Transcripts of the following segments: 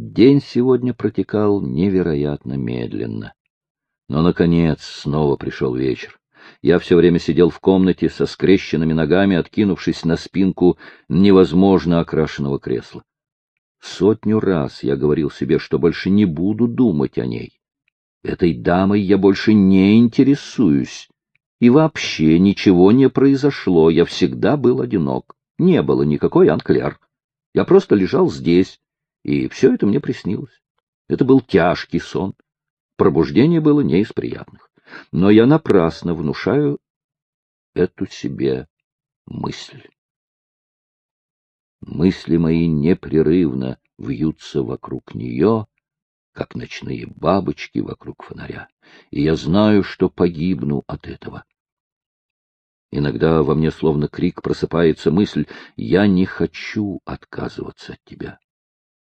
День сегодня протекал невероятно медленно. Но, наконец, снова пришел вечер. Я все время сидел в комнате со скрещенными ногами, откинувшись на спинку невозможно окрашенного кресла. Сотню раз я говорил себе, что больше не буду думать о ней. Этой дамой я больше не интересуюсь. И вообще ничего не произошло, я всегда был одинок. Не было никакой Анклер. Я просто лежал здесь, и все это мне приснилось. Это был тяжкий сон. Пробуждение было не из приятных. Но я напрасно внушаю эту себе мысль. Мысли мои непрерывно вьются вокруг нее, как ночные бабочки вокруг фонаря, и я знаю, что погибну от этого. Иногда во мне словно крик просыпается мысль «Я не хочу отказываться от тебя».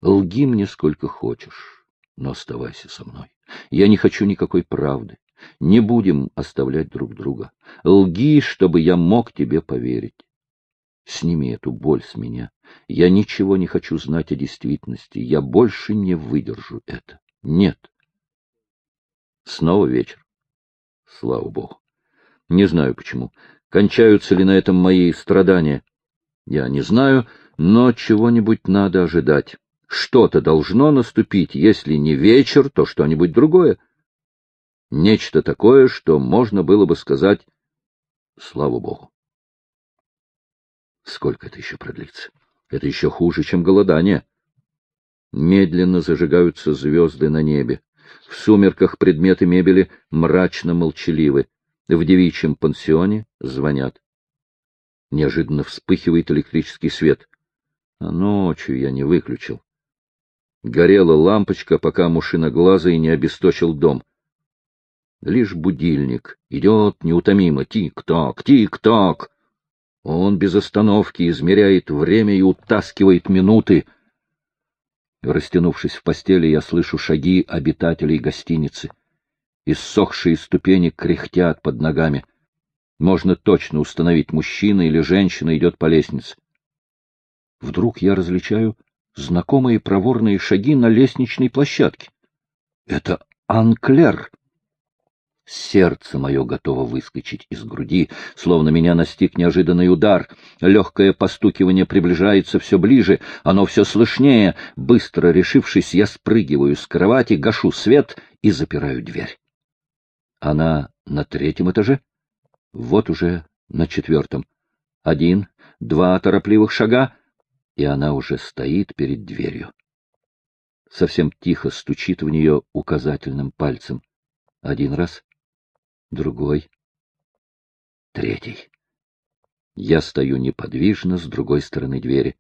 Лги мне сколько хочешь, но оставайся со мной. Я не хочу никакой правды. Не будем оставлять друг друга. Лги, чтобы я мог тебе поверить. Сними эту боль с меня. Я ничего не хочу знать о действительности. Я больше не выдержу это. Нет. Снова вечер. Слава Богу. Не знаю почему. Кончаются ли на этом мои страдания? Я не знаю, но чего-нибудь надо ожидать. Что-то должно наступить, если не вечер, то что-нибудь другое. Нечто такое, что можно было бы сказать «Слава Богу». Сколько это еще продлится? Это еще хуже, чем голодание. Медленно зажигаются звезды на небе. В сумерках предметы мебели мрачно молчаливы. В девичьем пансионе звонят. Неожиданно вспыхивает электрический свет. А ночью я не выключил. Горела лампочка, пока и не обесточил дом. Лишь будильник идет неутомимо. Тик-так, тик-так. Он без остановки измеряет время и утаскивает минуты. Растянувшись в постели, я слышу шаги обитателей гостиницы. Иссохшие ступени кряхтят под ногами. Можно точно установить, мужчина или женщина идет по лестнице. Вдруг я различаю знакомые проворные шаги на лестничной площадке. Это Анклер. Сердце мое готово выскочить из груди, словно меня настиг неожиданный удар. Легкое постукивание приближается все ближе, оно все слышнее. Быстро решившись, я спрыгиваю с кровати, гашу свет и запираю дверь. Она на третьем этаже? Вот уже на четвертом. Один, два торопливых шага — и она уже стоит перед дверью. Совсем тихо стучит в нее указательным пальцем. Один раз, другой, третий. Я стою неподвижно с другой стороны двери.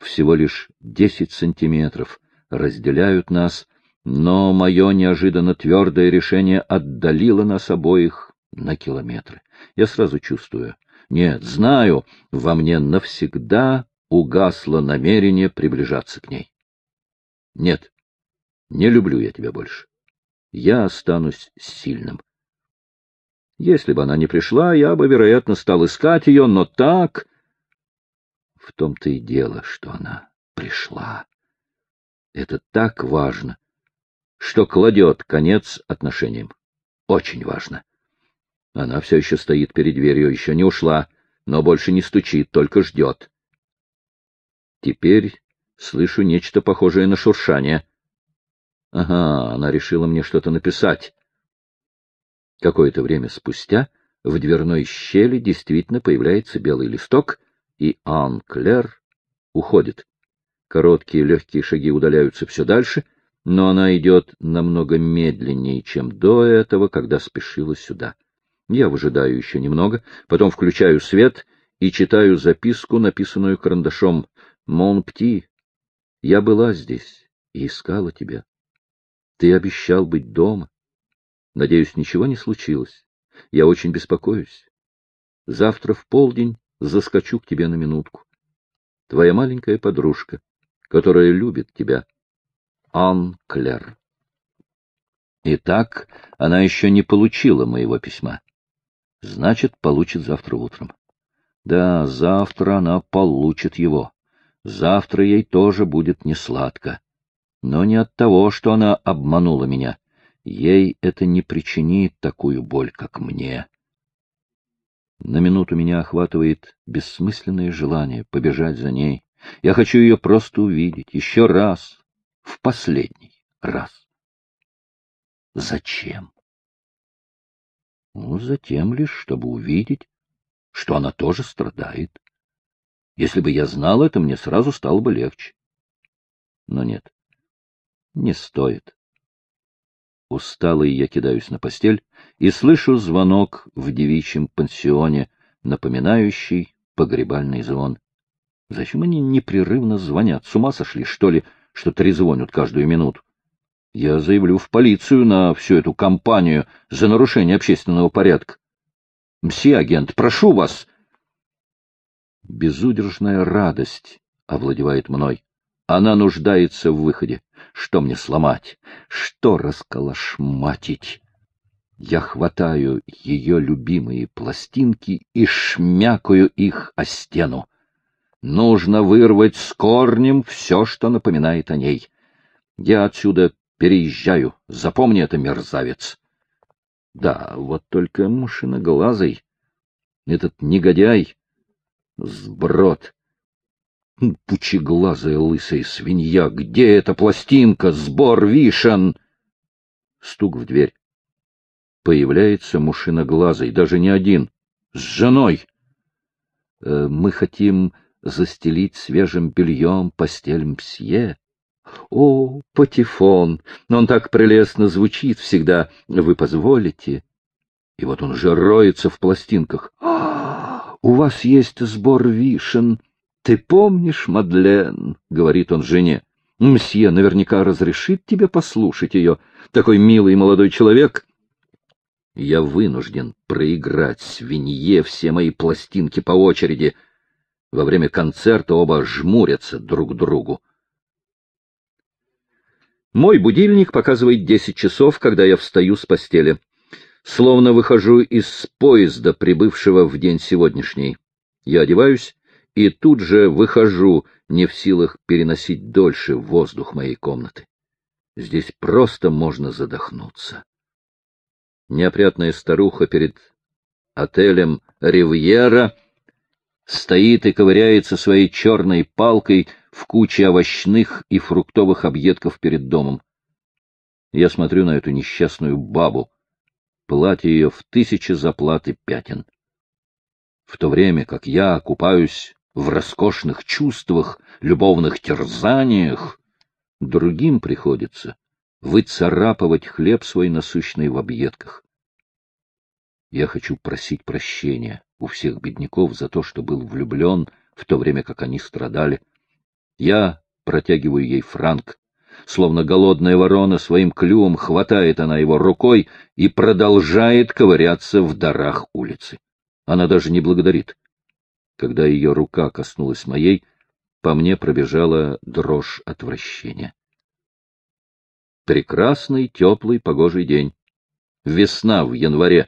Всего лишь десять сантиметров разделяют нас, но мое неожиданно твердое решение отдалило нас обоих на километры. Я сразу чувствую, нет, знаю, во мне навсегда угасло намерение приближаться к ней. Нет, не люблю я тебя больше. Я останусь сильным. Если бы она не пришла, я бы, вероятно, стал искать ее, но так... В том-то и дело, что она пришла. Это так важно, что кладет конец отношениям. Очень важно. Она все еще стоит перед дверью, еще не ушла, но больше не стучит, только ждет. Теперь слышу нечто похожее на шуршание. Ага, она решила мне что-то написать. Какое-то время спустя в дверной щели действительно появляется белый листок, и Ан Клер уходит. Короткие легкие шаги удаляются все дальше, но она идет намного медленнее, чем до этого, когда спешила сюда. Я выжидаю еще немного, потом включаю свет и читаю записку, написанную карандашом Монпти, я была здесь и искала тебя. Ты обещал быть дома. Надеюсь, ничего не случилось. Я очень беспокоюсь. Завтра в полдень заскочу к тебе на минутку. Твоя маленькая подружка, которая любит тебя. Ан Клер. Итак, она еще не получила моего письма. Значит, получит завтра утром. Да, завтра она получит его. Завтра ей тоже будет несладко. Но не от того, что она обманула меня. Ей это не причинит такую боль, как мне. На минуту меня охватывает бессмысленное желание побежать за ней. Я хочу ее просто увидеть, еще раз, в последний раз. Зачем? Ну, затем лишь, чтобы увидеть, что она тоже страдает. Если бы я знал это, мне сразу стало бы легче. Но нет, не стоит. Усталый я кидаюсь на постель и слышу звонок в девичьем пансионе, напоминающий погребальный звон. Зачем они непрерывно звонят? С ума сошли, что ли, что трезвонят каждую минуту? Я заявлю в полицию на всю эту кампанию за нарушение общественного порядка. Мсье агент, прошу вас. Безудержная радость овладевает мной. Она нуждается в выходе. Что мне сломать? Что расколошматить? Я хватаю ее любимые пластинки и шмякаю их о стену. Нужно вырвать с корнем все, что напоминает о ней. Я отсюда переезжаю. Запомни это, мерзавец. Да, вот только машиноглазый. Этот негодяй. Сброд. Пучеглазая лысая свинья, где эта пластинка? Сбор вишен! Стук в дверь. Появляется мушиноглазый, даже не один, с женой. Э, мы хотим застелить свежим бельем постель мсье. О, патефон! Он так прелестно звучит всегда. Вы позволите? И вот он же роется в пластинках. А, у вас есть сбор вишен. — Ты помнишь, Мадлен, — говорит он жене, — мсье наверняка разрешит тебе послушать ее. Такой милый молодой человек. Я вынужден проиграть свинье все мои пластинки по очереди. Во время концерта оба жмурятся друг к другу. Мой будильник показывает десять часов, когда я встаю с постели. Словно выхожу из поезда, прибывшего в день сегодняшний. Я одеваюсь и тут же выхожу, не в силах переносить дольше воздух моей комнаты. Здесь просто можно задохнуться. Неопрятная старуха перед отелем «Ривьера» стоит и ковыряется своей черной палкой в куче овощных и фруктовых объедков перед домом. Я смотрю на эту несчастную бабу. Платье ее в тысячи заплаты пятен. В то время как я купаюсь в роскошных чувствах, любовных терзаниях, другим приходится выцарапывать хлеб свой насущный в объедках. Я хочу просить прощения у всех бедняков за то, что был влюблен, в то время как они страдали. Я протягиваю ей франк. Словно голодная ворона своим клювом хватает она его рукой и продолжает ковыряться в дарах улицы. Она даже не благодарит. Когда ее рука коснулась моей, по мне пробежала дрожь отвращения. Прекрасный, теплый, погожий день. Весна в январе.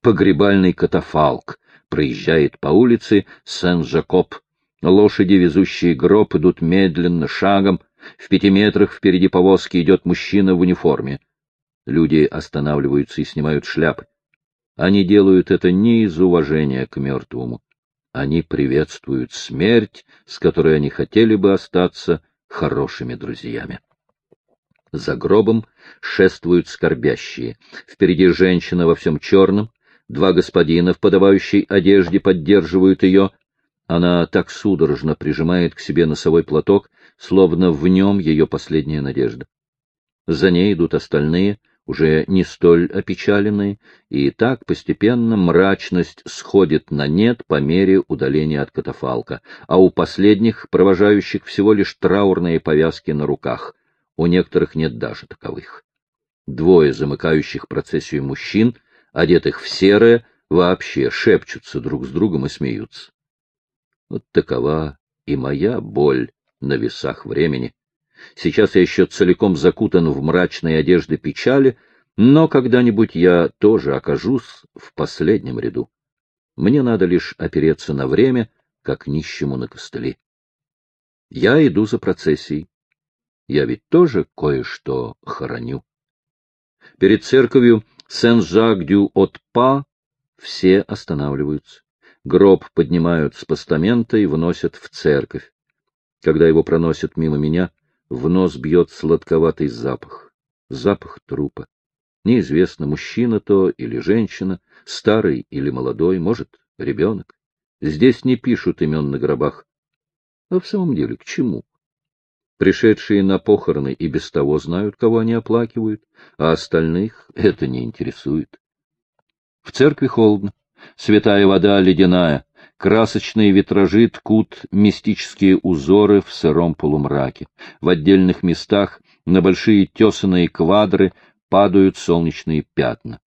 Погребальный катафалк проезжает по улице Сен-Жакоб. Лошади, везущие гроб, идут медленно, шагом. В пяти метрах впереди повозки идет мужчина в униформе. Люди останавливаются и снимают шляпы. Они делают это не из уважения к мертвому. Они приветствуют смерть, с которой они хотели бы остаться хорошими друзьями. За гробом шествуют скорбящие. Впереди женщина во всем черном. Два господина в подавающей одежде поддерживают ее. Она так судорожно прижимает к себе носовой платок, словно в нем ее последняя надежда. За ней идут остальные — уже не столь опечаленные, и так постепенно мрачность сходит на нет по мере удаления от катафалка, а у последних, провожающих, всего лишь траурные повязки на руках, у некоторых нет даже таковых. Двое замыкающих процессию мужчин, одетых в серое, вообще шепчутся друг с другом и смеются. Вот такова и моя боль на весах времени. Сейчас я еще целиком закутан в мрачной одежды печали, но когда-нибудь я тоже окажусь в последнем ряду. Мне надо лишь опереться на время, как нищему на костыли. Я иду за процессией. Я ведь тоже кое-что хороню. Перед церковью Сен-Жак-дю-От-Па все останавливаются. Гроб поднимают с постамента и вносят в церковь. Когда его проносят мимо меня, в нос бьет сладковатый запах. Запах трупа. Неизвестно, мужчина то или женщина, старый или молодой, может, ребенок. Здесь не пишут имен на гробах. А в самом деле, к чему? Пришедшие на похороны и без того знают, кого они оплакивают, а остальных это не интересует. В церкви холодно, святая вода ледяная, красочные витражи ткут мистические узоры в сыром полумраке. В отдельных местах на большие тесаные квадры падают солнечные пятна.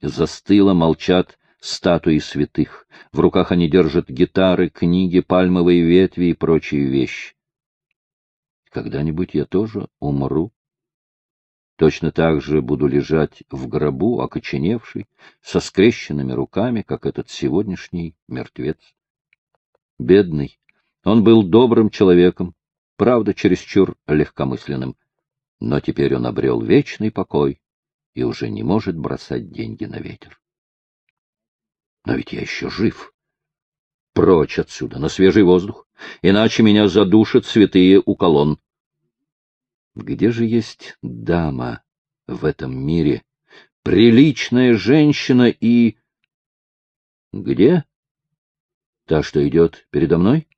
Застыло, молчат статуи святых. В руках они держат гитары, книги, пальмовые ветви и прочие вещи. Когда-нибудь я тоже умру. Точно так же буду лежать в гробу, окоченевший, со скрещенными руками, как этот сегодняшний мертвец. Бедный. Он был добрым человеком, правда, чересчур легкомысленным. Но теперь он обрел вечный покой и уже не может бросать деньги на ветер. Но ведь я еще жив. Прочь отсюда, на свежий воздух, иначе меня задушат святые у колонн. Где же есть дама в этом мире? Приличная женщина и... Где? Та, что идет передо мной?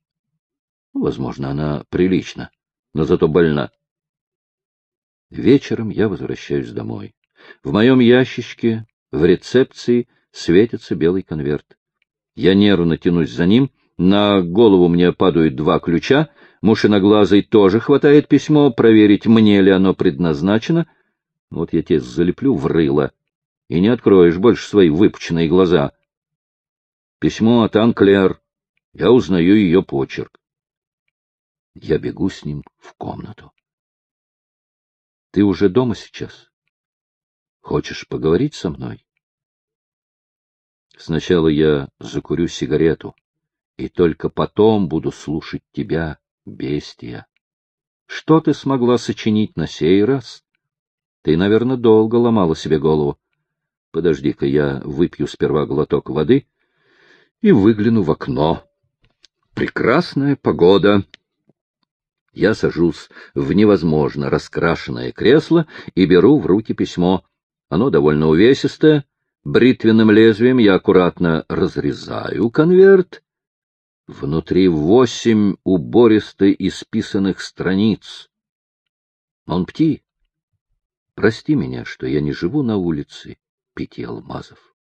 Возможно, она прилична, но зато больна. Вечером я возвращаюсь домой. В моем ящичке, в рецепции, светится белый конверт. Я нервно тянусь за ним, на голову мне падают два ключа, Мушиноглазый тоже хватает письмо, проверить, мне ли оно предназначено. Вот я тебе залеплю в рыло, и не откроешь больше свои выпученные глаза. Письмо от Анклер. Я узнаю ее почерк. Я бегу с ним в комнату. Ты уже дома сейчас? Хочешь поговорить со мной? Сначала я закурю сигарету, и только потом буду слушать тебя, бестия. Что ты смогла сочинить на сей раз? Ты, наверное, долго ломала себе голову. Подожди-ка, я выпью сперва глоток воды и выгляну в окно. Прекрасная погода. Я сажусь в невозможно раскрашенное кресло и беру в руки письмо. Оно довольно увесистое. Бритвенным лезвием я аккуратно разрезаю конверт Внутри восемь убористо исписанных страниц. Монпти, прости меня, что я не живу на улице Пяти Алмазов.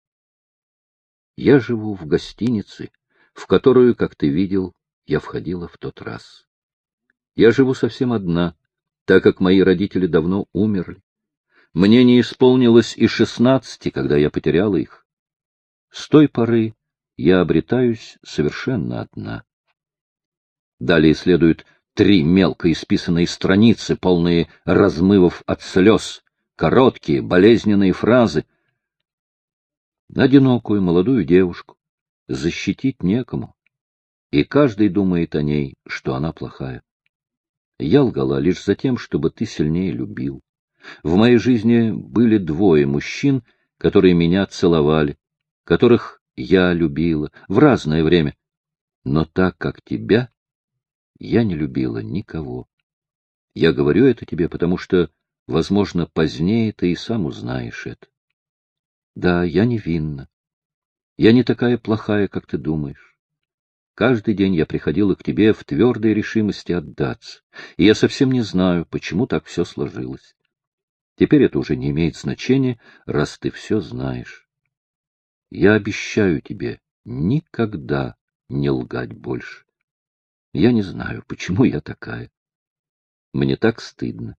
Я живу в гостинице, в которую, как ты видел, я входила в тот раз. Я живу совсем одна, так как мои родители давно умерли. Мне не исполнилось и шестнадцати, когда я потеряла их. С той поры я обретаюсь совершенно одна. Далее следуют три мелко исписанные страницы, полные размывов от слез, короткие, болезненные фразы. Одинокую молодую девушку защитить некому, и каждый думает о ней, что она плохая. Я лгала лишь за тем, чтобы ты сильнее любил. В моей жизни были двое мужчин, которые меня целовали, которых я любила в разное время, но так как тебя я не любила никого. Я говорю это тебе, потому что, возможно, позднее ты и сам узнаешь это. Да, я невинна. Я не такая плохая, как ты думаешь. Каждый день я приходила к тебе в твердой решимости отдаться, и я совсем не знаю, почему так все сложилось. Теперь это уже не имеет значения, раз ты все знаешь. Я обещаю тебе никогда не лгать больше. Я не знаю, почему я такая. Мне так стыдно.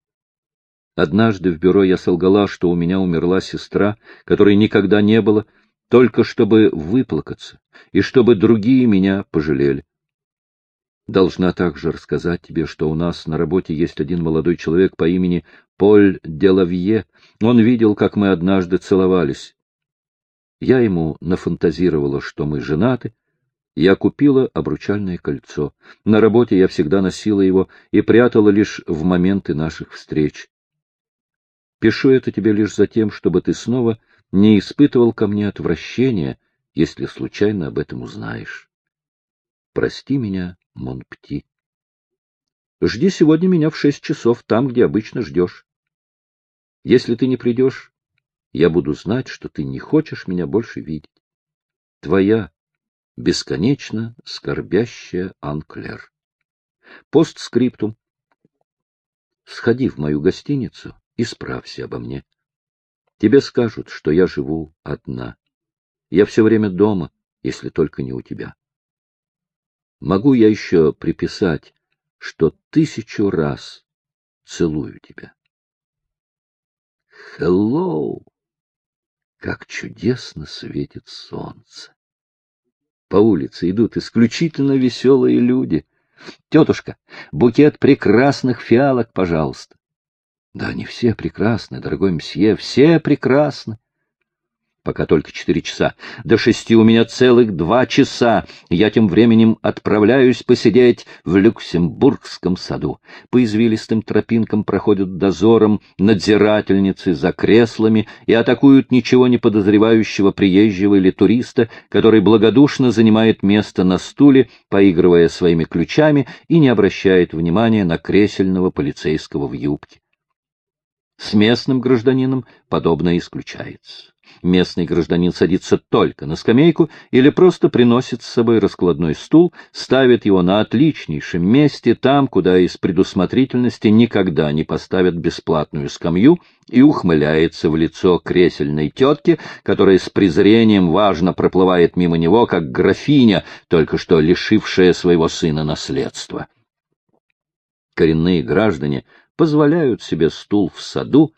Однажды в бюро я солгала, что у меня умерла сестра, которой никогда не было, только чтобы выплакаться, и чтобы другие меня пожалели. Должна также рассказать тебе, что у нас на работе есть один молодой человек по имени Поль Делавье. Он видел, как мы однажды целовались. Я ему нафантазировала, что мы женаты, Я купила обручальное кольцо. На работе я всегда носила его и прятала лишь в моменты наших встреч. Пишу это тебе лишь за тем, чтобы ты снова не испытывал ко мне отвращения, если случайно об этом узнаешь. Прости меня, Монпти. Жди сегодня меня в шесть часов там, где обычно ждешь. Если ты не придешь, я буду знать, что ты не хочешь меня больше видеть. Твоя бесконечно скорбящая Анклер. Постскриптум. Сходи в мою гостиницу и справься обо мне. Тебе скажут, что я живу одна. Я все время дома, если только не у тебя. Могу я еще приписать, что тысячу раз целую тебя. Hello! Как чудесно светит солнце! По улице идут исключительно веселые люди. Тетушка, букет прекрасных фиалок, пожалуйста. Да они все прекрасны, дорогой мсье, все прекрасны. Пока только четыре часа. До шести у меня целых два часа. Я тем временем отправляюсь посидеть в Люксембургском саду. По извилистым тропинкам проходят дозором надзирательницы за креслами и атакуют ничего не подозревающего приезжего или туриста, который благодушно занимает место на стуле, поигрывая своими ключами и не обращает внимания на кресельного полицейского в юбке. С местным гражданином подобное исключается. Местный гражданин садится только на скамейку или просто приносит с собой раскладной стул, ставит его на отличнейшем месте, там, куда из предусмотрительности никогда не поставят бесплатную скамью, и ухмыляется в лицо кресельной тетки, которая с презрением важно проплывает мимо него, как графиня, только что лишившая своего сына наследства. Коренные граждане — позволяют себе стул в саду,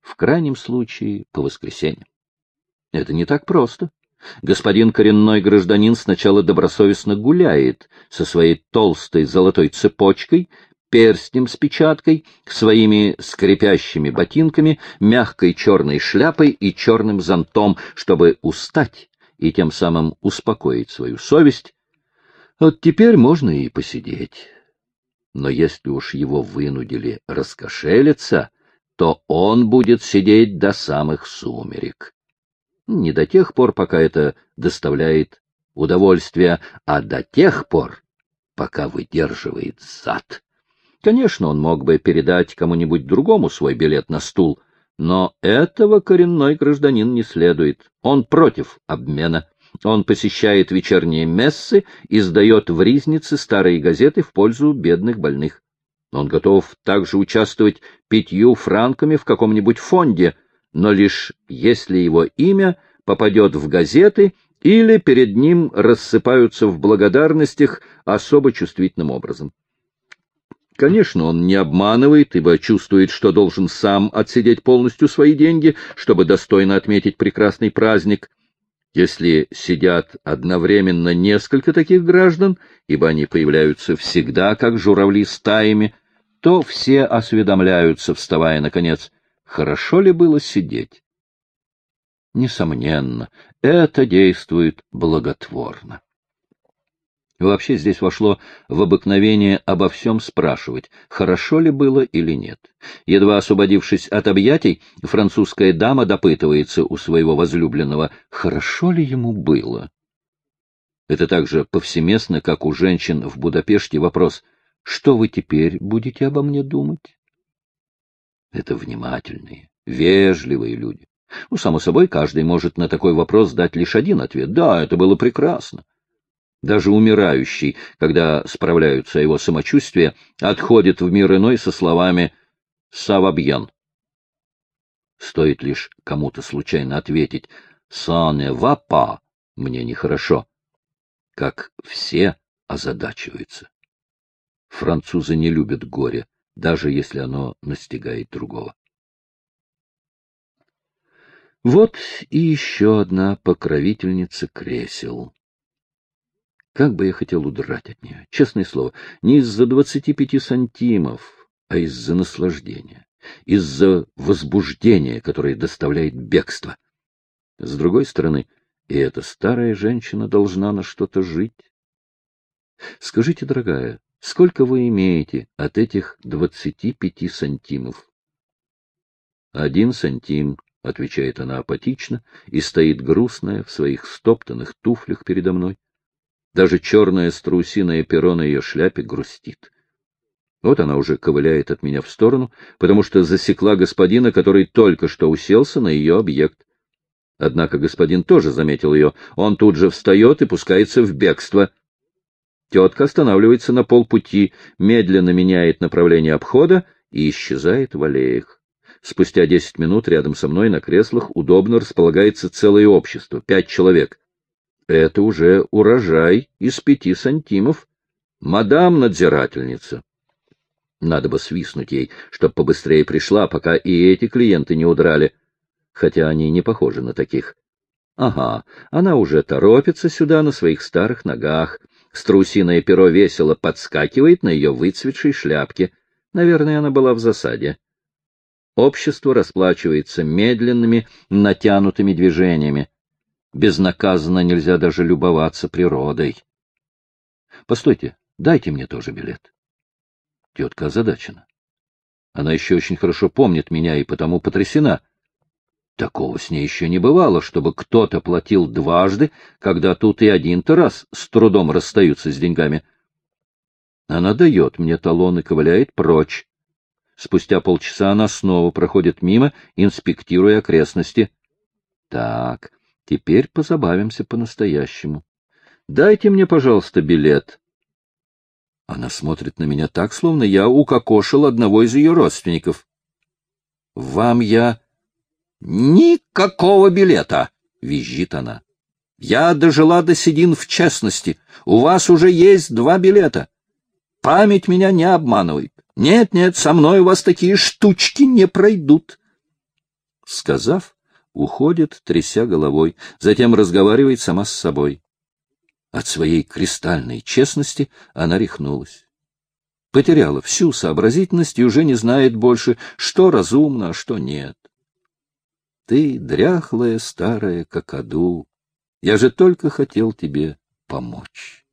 в крайнем случае по воскресеньям. Это не так просто. Господин коренной гражданин сначала добросовестно гуляет со своей толстой золотой цепочкой, перстнем с печаткой, своими скрипящими ботинками, мягкой черной шляпой и черным зонтом, чтобы устать и тем самым успокоить свою совесть. Вот теперь можно и посидеть но если уж его вынудили раскошелиться, то он будет сидеть до самых сумерек. Не до тех пор, пока это доставляет удовольствие, а до тех пор, пока выдерживает зад. Конечно, он мог бы передать кому-нибудь другому свой билет на стул, но этого коренной гражданин не следует. Он против обмена. Он посещает вечерние мессы и сдает в ризнице старые газеты в пользу бедных больных. Он готов также участвовать пятью франками в каком-нибудь фонде, но лишь если его имя попадет в газеты или перед ним рассыпаются в благодарностях особо чувствительным образом. Конечно, он не обманывает, ибо чувствует, что должен сам отсидеть полностью свои деньги, чтобы достойно отметить прекрасный праздник — если сидят одновременно несколько таких граждан, ибо они появляются всегда, как журавли стаями, то все осведомляются, вставая, наконец, хорошо ли было сидеть. Несомненно, это действует благотворно. Вообще здесь вошло в обыкновение обо всем спрашивать, хорошо ли было или нет. Едва освободившись от объятий, французская дама допытывается у своего возлюбленного, хорошо ли ему было. Это также повсеместно, как у женщин в Будапеште вопрос, что вы теперь будете обо мне думать? Это внимательные, вежливые люди. Ну, само собой, каждый может на такой вопрос дать лишь один ответ. Да, это было прекрасно. Даже умирающий, когда справляются его самочувствии, отходит в мир иной со словами «Савабьен». Стоит лишь кому-то случайно ответить «Сане вапа» — мне нехорошо, как все озадачиваются. Французы не любят горе, даже если оно настигает другого. Вот и еще одна покровительница кресел. Как бы я хотел удрать от нее, честное слово, не из-за двадцати пяти сантимов, а из-за наслаждения, из-за возбуждения, которое доставляет бегство. С другой стороны, и эта старая женщина должна на что-то жить. Скажите, дорогая, сколько вы имеете от этих двадцати пяти сантимов? Один сантим, — отвечает она апатично и стоит грустная в своих стоптанных туфлях передо мной. Даже черное страусиное перо на ее шляпе грустит. Вот она уже ковыляет от меня в сторону, потому что засекла господина, который только что уселся на ее объект. Однако господин тоже заметил ее. Он тут же встает и пускается в бегство. Тетка останавливается на полпути, медленно меняет направление обхода и исчезает в аллеях. Спустя десять минут рядом со мной на креслах удобно располагается целое общество, пять человек. Это уже урожай из пяти сантимов. Мадам-надзирательница. Надо бы свистнуть ей, чтоб побыстрее пришла, пока и эти клиенты не удрали, хотя они не похожи на таких. Ага, она уже торопится сюда на своих старых ногах. Страусиное перо весело подскакивает на ее выцветшей шляпке. Наверное, она была в засаде. Общество расплачивается медленными, натянутыми движениями. Безнаказанно нельзя даже любоваться природой. Постойте, дайте мне тоже билет. Тетка озадачена. Она еще очень хорошо помнит меня и потому потрясена. Такого с ней еще не бывало, чтобы кто-то платил дважды, когда тут и один-то раз с трудом расстаются с деньгами. Она дает мне талон и ковыляет прочь. Спустя полчаса она снова проходит мимо, инспектируя окрестности. Так, теперь позабавимся по-настоящему. Дайте мне, пожалуйста, билет. Она смотрит на меня так, словно я укокошил одного из ее родственников. Вам я... Никакого билета! — визжит она. Я дожила до седин в честности. У вас уже есть два билета. Память меня не обманывает. Нет-нет, со мной у вас такие штучки не пройдут. Сказав, уходит, тряся головой, затем разговаривает сама с собой. От своей кристальной честности она рехнулась. Потеряла всю сообразительность и уже не знает больше, что разумно, а что нет. Ты дряхлая старая какаду, я же только хотел тебе помочь.